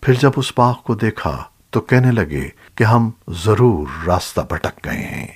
پھر جب اس باغ کو دیکھا تو کہنے لگے کہ ہم ضرور راستہ بھٹک گئے ہیں۔